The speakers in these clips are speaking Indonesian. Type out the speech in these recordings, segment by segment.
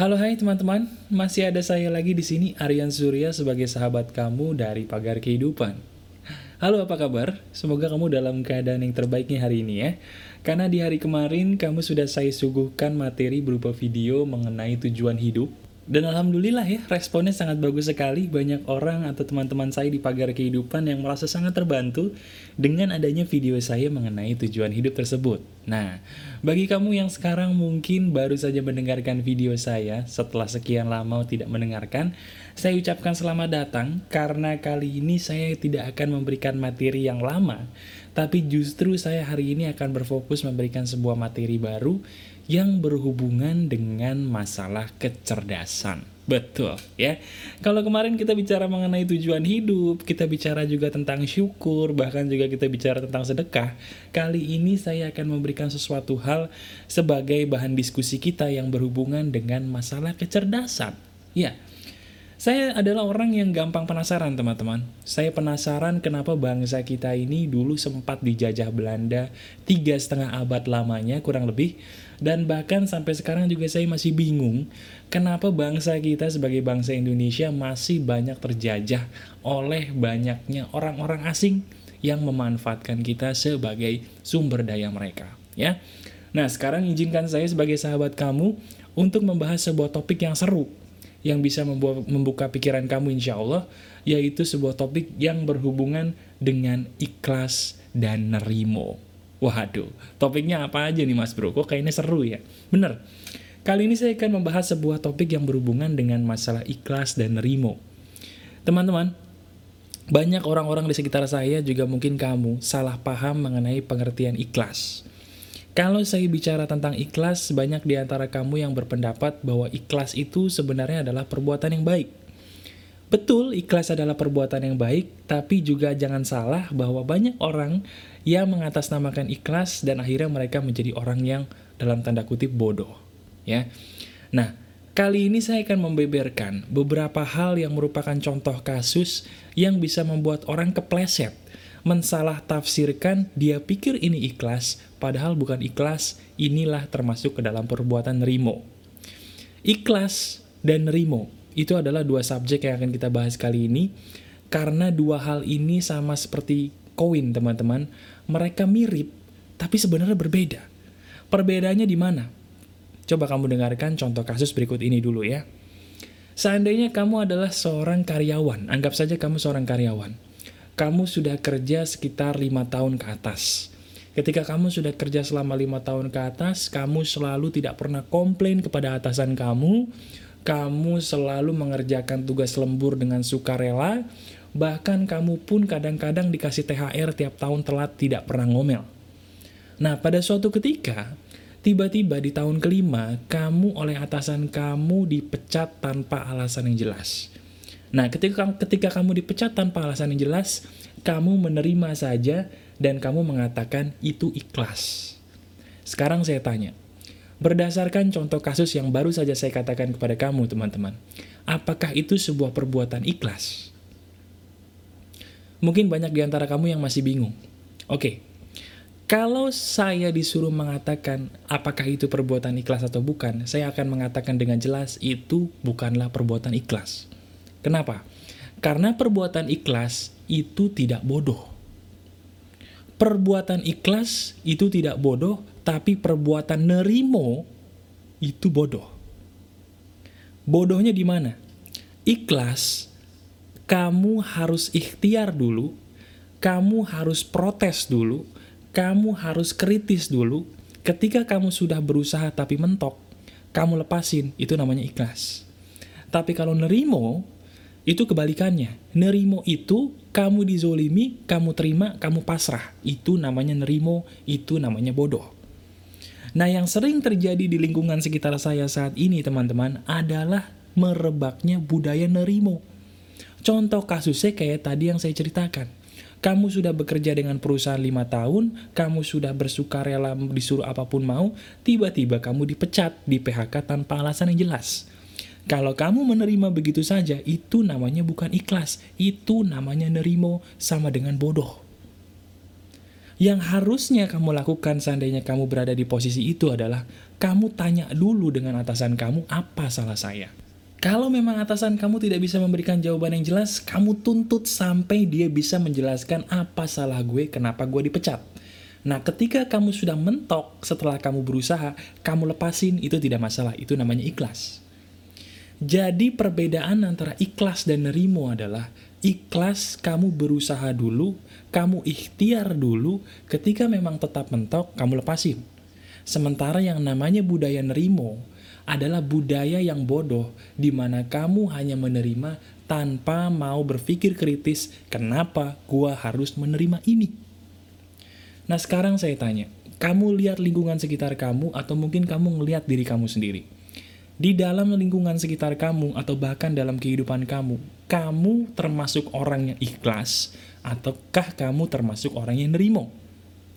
Halo hai teman-teman, masih ada saya lagi di sini Aryan Surya sebagai sahabat kamu dari Pagar Kehidupan. Halo apa kabar? Semoga kamu dalam keadaan yang terbaiknya hari ini ya. Karena di hari kemarin kamu sudah saya suguhkan materi berupa video mengenai tujuan hidup dan Alhamdulillah ya, responnya sangat bagus sekali. Banyak orang atau teman-teman saya di pagar kehidupan yang merasa sangat terbantu dengan adanya video saya mengenai tujuan hidup tersebut. Nah, bagi kamu yang sekarang mungkin baru saja mendengarkan video saya setelah sekian lama tidak mendengarkan, saya ucapkan selamat datang karena kali ini saya tidak akan memberikan materi yang lama, tapi justru saya hari ini akan berfokus memberikan sebuah materi baru yang berhubungan dengan masalah kecerdasan. Betul ya. Kalau kemarin kita bicara mengenai tujuan hidup, kita bicara juga tentang syukur, bahkan juga kita bicara tentang sedekah. Kali ini saya akan memberikan sesuatu hal sebagai bahan diskusi kita yang berhubungan dengan masalah kecerdasan. Ya, saya adalah orang yang gampang penasaran teman-teman. Saya penasaran kenapa bangsa kita ini dulu sempat dijajah Belanda tiga setengah abad lamanya kurang lebih. Dan bahkan sampai sekarang juga saya masih bingung kenapa bangsa kita sebagai bangsa Indonesia masih banyak terjajah oleh banyaknya orang-orang asing yang memanfaatkan kita sebagai sumber daya mereka. ya. Nah sekarang izinkan saya sebagai sahabat kamu untuk membahas sebuah topik yang seru yang bisa membuka pikiran kamu insya Allah, yaitu sebuah topik yang berhubungan dengan ikhlas dan nerimo. Waduh, topiknya apa aja nih mas bro? Kok kayaknya seru ya? Bener, kali ini saya akan membahas sebuah topik yang berhubungan dengan masalah ikhlas dan nerimo. Teman-teman, banyak orang-orang di sekitar saya juga mungkin kamu salah paham mengenai pengertian ikhlas. Kalau saya bicara tentang ikhlas, banyak di antara kamu yang berpendapat bahwa ikhlas itu sebenarnya adalah perbuatan yang baik. Betul, ikhlas adalah perbuatan yang baik, tapi juga jangan salah bahwa banyak orang yang mengatasnamakan ikhlas dan akhirnya mereka menjadi orang yang dalam tanda kutip bodoh. Ya, Nah, kali ini saya akan membeberkan beberapa hal yang merupakan contoh kasus yang bisa membuat orang kepleset mensalah tafsirkan dia pikir ini ikhlas, padahal bukan ikhlas, inilah termasuk ke dalam perbuatan nerimo. Ikhlas dan nerimo, itu adalah dua subjek yang akan kita bahas kali ini, karena dua hal ini sama seperti koin teman-teman, mereka mirip, tapi sebenarnya berbeda. Perbedaannya di mana? Coba kamu dengarkan contoh kasus berikut ini dulu ya. Seandainya kamu adalah seorang karyawan, anggap saja kamu seorang karyawan kamu sudah kerja sekitar lima tahun ke atas. Ketika kamu sudah kerja selama lima tahun ke atas, kamu selalu tidak pernah komplain kepada atasan kamu, kamu selalu mengerjakan tugas lembur dengan sukarela, bahkan kamu pun kadang-kadang dikasih THR tiap tahun telat tidak pernah ngomel. Nah, pada suatu ketika, tiba-tiba di tahun kelima, kamu oleh atasan kamu dipecat tanpa alasan yang jelas. Nah, ketika ketika kamu dipecat tanpa alasan yang jelas, kamu menerima saja dan kamu mengatakan itu ikhlas. Sekarang saya tanya, berdasarkan contoh kasus yang baru saja saya katakan kepada kamu, teman-teman, apakah itu sebuah perbuatan ikhlas? Mungkin banyak di antara kamu yang masih bingung. Oke, kalau saya disuruh mengatakan apakah itu perbuatan ikhlas atau bukan, saya akan mengatakan dengan jelas itu bukanlah perbuatan ikhlas. Kenapa? Karena perbuatan ikhlas itu tidak bodoh. Perbuatan ikhlas itu tidak bodoh, tapi perbuatan nerimo itu bodoh. Bodohnya di mana? Ikhlas, kamu harus ikhtiar dulu, kamu harus protes dulu, kamu harus kritis dulu. Ketika kamu sudah berusaha tapi mentok, kamu lepasin, itu namanya ikhlas. Tapi kalau nerimo, itu kebalikannya. Nerimo itu kamu dizolimi, kamu terima, kamu pasrah. Itu namanya nerimo, itu namanya bodoh. Nah yang sering terjadi di lingkungan sekitar saya saat ini teman-teman adalah merebaknya budaya nerimo. Contoh kasusnya kayak tadi yang saya ceritakan. Kamu sudah bekerja dengan perusahaan lima tahun, kamu sudah bersuka rela disuruh apa pun mau, tiba-tiba kamu dipecat, di PHK tanpa alasan yang jelas. Kalau kamu menerima begitu saja, itu namanya bukan ikhlas. Itu namanya nerimo sama dengan bodoh. Yang harusnya kamu lakukan seandainya kamu berada di posisi itu adalah kamu tanya dulu dengan atasan kamu apa salah saya. Kalau memang atasan kamu tidak bisa memberikan jawaban yang jelas, kamu tuntut sampai dia bisa menjelaskan apa salah gue, kenapa gue dipecat. Nah, ketika kamu sudah mentok setelah kamu berusaha, kamu lepasin, itu tidak masalah. Itu namanya ikhlas. Jadi perbedaan antara ikhlas dan nerimo adalah ikhlas kamu berusaha dulu, kamu ikhtiar dulu, ketika memang tetap mentok, kamu lepasin. Sementara yang namanya budaya nerimo adalah budaya yang bodoh, di mana kamu hanya menerima tanpa mau berpikir kritis, kenapa gua harus menerima ini? Nah sekarang saya tanya, kamu lihat lingkungan sekitar kamu atau mungkin kamu ngelihat diri kamu sendiri di dalam lingkungan sekitar kamu atau bahkan dalam kehidupan kamu, kamu termasuk orang yang ikhlas ataukah kamu termasuk orang yang nerimo?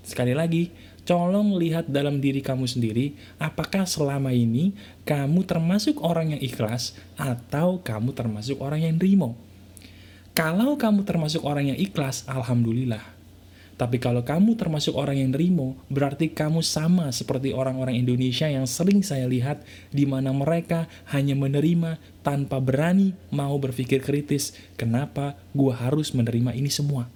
Sekali lagi, colong lihat dalam diri kamu sendiri, apakah selama ini kamu termasuk orang yang ikhlas atau kamu termasuk orang yang nerimo? Kalau kamu termasuk orang yang ikhlas, alhamdulillah. Tapi kalau kamu termasuk orang yang nerimo, berarti kamu sama seperti orang-orang Indonesia yang sering saya lihat di mana mereka hanya menerima tanpa berani mau berpikir kritis. Kenapa gua harus menerima ini semua?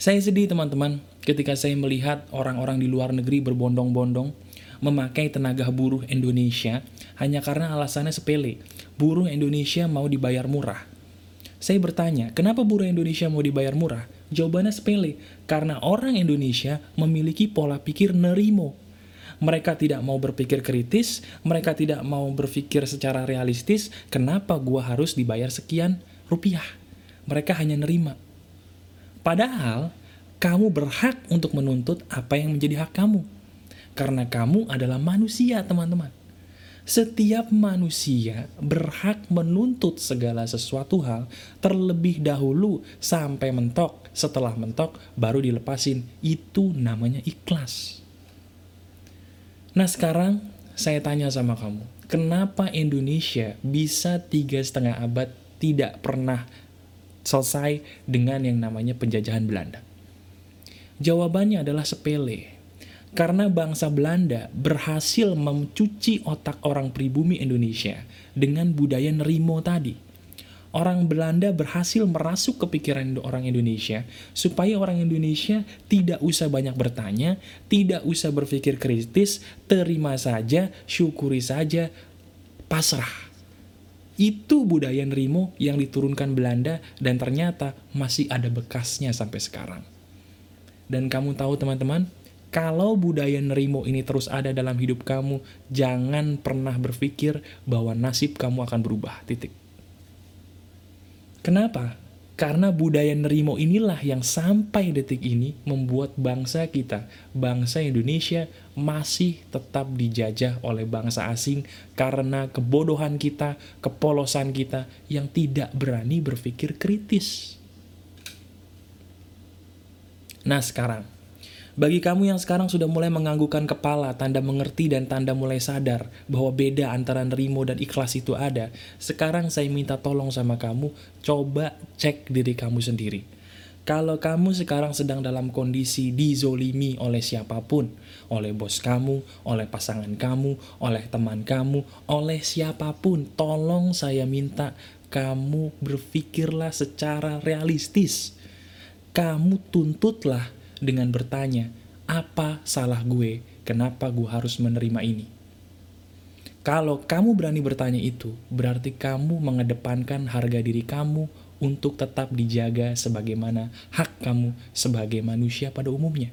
Saya sedih teman-teman ketika saya melihat orang-orang di luar negeri berbondong-bondong memakai tenaga buruh Indonesia hanya karena alasannya sepele. Buruh Indonesia mau dibayar murah. Saya bertanya, kenapa buruh Indonesia mau dibayar murah? Jawabannya sepele, karena orang Indonesia memiliki pola pikir nerimo. Mereka tidak mau berpikir kritis, mereka tidak mau berpikir secara realistis, kenapa gua harus dibayar sekian rupiah? Mereka hanya nerima. Padahal, kamu berhak untuk menuntut apa yang menjadi hak kamu. Karena kamu adalah manusia, teman-teman. Setiap manusia berhak menuntut segala sesuatu hal terlebih dahulu sampai mentok. Setelah mentok, baru dilepasin. Itu namanya ikhlas. Nah sekarang saya tanya sama kamu, kenapa Indonesia bisa tiga setengah abad tidak pernah selesai dengan yang namanya penjajahan Belanda? Jawabannya adalah sepele karena bangsa Belanda berhasil mencuci otak orang pribumi Indonesia dengan budaya nerimo tadi. Orang Belanda berhasil merasuk ke pikiran orang Indonesia supaya orang Indonesia tidak usah banyak bertanya, tidak usah berpikir kritis, terima saja, syukuri saja, pasrah. Itu budaya nerimo yang diturunkan Belanda dan ternyata masih ada bekasnya sampai sekarang. Dan kamu tahu teman-teman, kalau budaya nerimo ini terus ada dalam hidup kamu, jangan pernah berpikir bahwa nasib kamu akan berubah, titik. Kenapa? Karena budaya nerimo inilah yang sampai detik ini membuat bangsa kita, bangsa Indonesia, masih tetap dijajah oleh bangsa asing karena kebodohan kita, kepolosan kita yang tidak berani berpikir kritis. Nah sekarang, bagi kamu yang sekarang sudah mulai menganggukkan kepala, tanda mengerti dan tanda mulai sadar bahwa beda antara nerimo dan ikhlas itu ada, sekarang saya minta tolong sama kamu, coba cek diri kamu sendiri. Kalau kamu sekarang sedang dalam kondisi dizolimi oleh siapa pun, oleh bos kamu, oleh pasangan kamu, oleh teman kamu, oleh siapa pun, tolong saya minta kamu berpikirlah secara realistis. Kamu tuntutlah dengan bertanya, apa salah gue, kenapa gue harus menerima ini? Kalau kamu berani bertanya itu, berarti kamu mengedepankan harga diri kamu untuk tetap dijaga sebagaimana hak kamu sebagai manusia pada umumnya.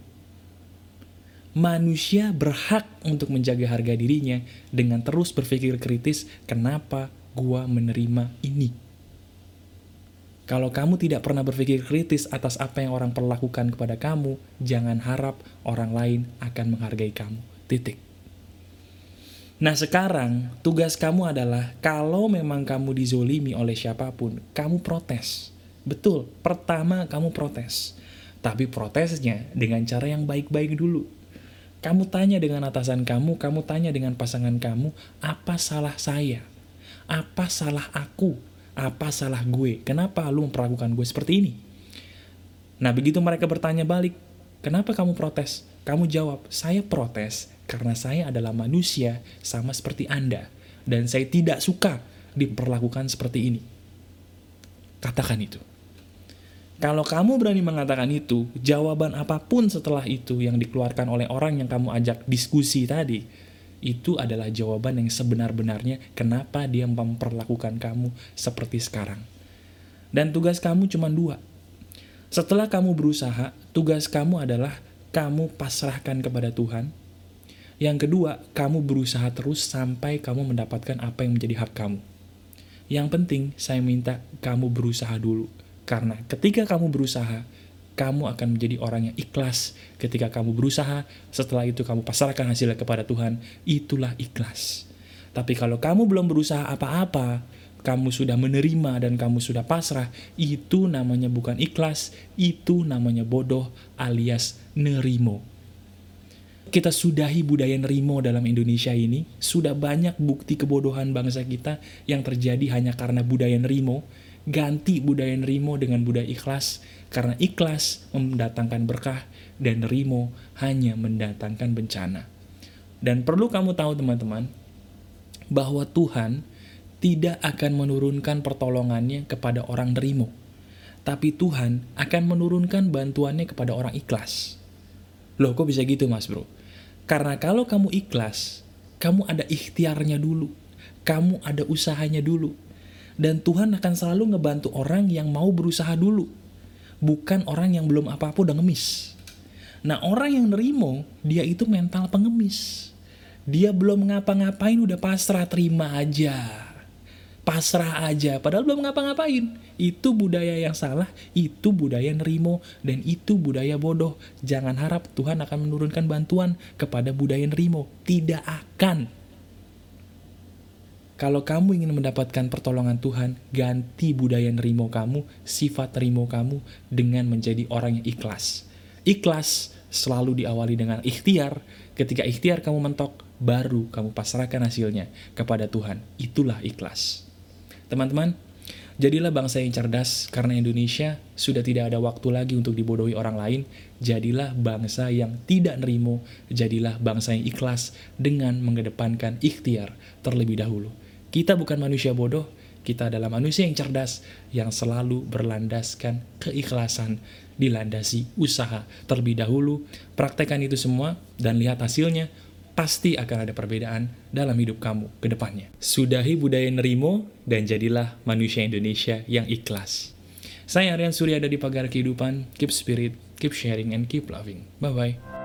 Manusia berhak untuk menjaga harga dirinya dengan terus berpikir kritis, kenapa gua menerima ini? Kalau kamu tidak pernah berpikir kritis atas apa yang orang perlakukan kepada kamu, jangan harap orang lain akan menghargai kamu. Titik. Nah sekarang, tugas kamu adalah kalau memang kamu dizolimi oleh siapa pun, kamu protes. Betul, pertama kamu protes. Tapi protesnya dengan cara yang baik-baik dulu. Kamu tanya dengan atasan kamu, kamu tanya dengan pasangan kamu, apa salah saya? Apa salah aku? Apa salah gue? Kenapa lu memperlakukan gue seperti ini? Nah, begitu mereka bertanya balik, kenapa kamu protes? Kamu jawab, saya protes karena saya adalah manusia sama seperti Anda. Dan saya tidak suka diperlakukan seperti ini. Katakan itu. Kalau kamu berani mengatakan itu, jawaban apa pun setelah itu yang dikeluarkan oleh orang yang kamu ajak diskusi tadi, itu adalah jawaban yang sebenar-benarnya kenapa dia memperlakukan kamu seperti sekarang. Dan tugas kamu cuma dua. Setelah kamu berusaha, tugas kamu adalah kamu pasrahkan kepada Tuhan. Yang kedua, kamu berusaha terus sampai kamu mendapatkan apa yang menjadi hak kamu. Yang penting, saya minta kamu berusaha dulu karena ketika kamu berusaha, kamu akan menjadi orang yang ikhlas. Ketika kamu berusaha, setelah itu kamu pasarkan hasilnya kepada Tuhan, itulah ikhlas. Tapi kalau kamu belum berusaha apa-apa, kamu sudah menerima dan kamu sudah pasrah, itu namanya bukan ikhlas, itu namanya bodoh alias nerimo. Kita sudahi budaya nerimo dalam Indonesia ini, sudah banyak bukti kebodohan bangsa kita yang terjadi hanya karena budaya nerimo, ganti budaya nerimo dengan budaya ikhlas, karena ikhlas mendatangkan berkah dan nerimo hanya mendatangkan bencana. Dan perlu kamu tahu teman-teman, bahwa Tuhan tidak akan menurunkan pertolongannya kepada orang nerimo, tapi Tuhan akan menurunkan bantuannya kepada orang ikhlas. Loh kok bisa gitu mas bro? Karena kalau kamu ikhlas, kamu ada ikhtiarnya dulu, kamu ada usahanya dulu, dan Tuhan akan selalu ngebantu orang yang mau berusaha dulu. Bukan orang yang belum apa-apa udah ngemis. Nah orang yang nerimo, dia itu mental pengemis. Dia belum ngapa-ngapain udah pasrah terima aja. Pasrah aja, padahal belum ngapa-ngapain. Itu budaya yang salah, itu budaya nerimo, dan itu budaya bodoh. Jangan harap Tuhan akan menurunkan bantuan kepada budaya nerimo. Tidak akan. Kalau kamu ingin mendapatkan pertolongan Tuhan, ganti budaya nerimo kamu, sifat nerimo kamu dengan menjadi orang yang ikhlas. Ikhlas selalu diawali dengan ikhtiar. Ketika ikhtiar kamu mentok, baru kamu pasrahkan hasilnya kepada Tuhan. Itulah ikhlas. Teman-teman, jadilah bangsa yang cerdas karena Indonesia sudah tidak ada waktu lagi untuk dibodohi orang lain. Jadilah bangsa yang tidak nerimo, jadilah bangsa yang ikhlas dengan mengedepankan ikhtiar terlebih dahulu. Kita bukan manusia bodoh, kita adalah manusia yang cerdas yang selalu berlandaskan keikhlasan dilandasi usaha terlebih dahulu. Praktekkan itu semua dan lihat hasilnya, pasti akan ada perbedaan dalam hidup kamu ke depannya. Sudahi budaya nerimo dan jadilah manusia Indonesia yang ikhlas. Saya Aryan Surya dari Pagar Kehidupan. Keep spirit, keep sharing, and keep loving. Bye-bye.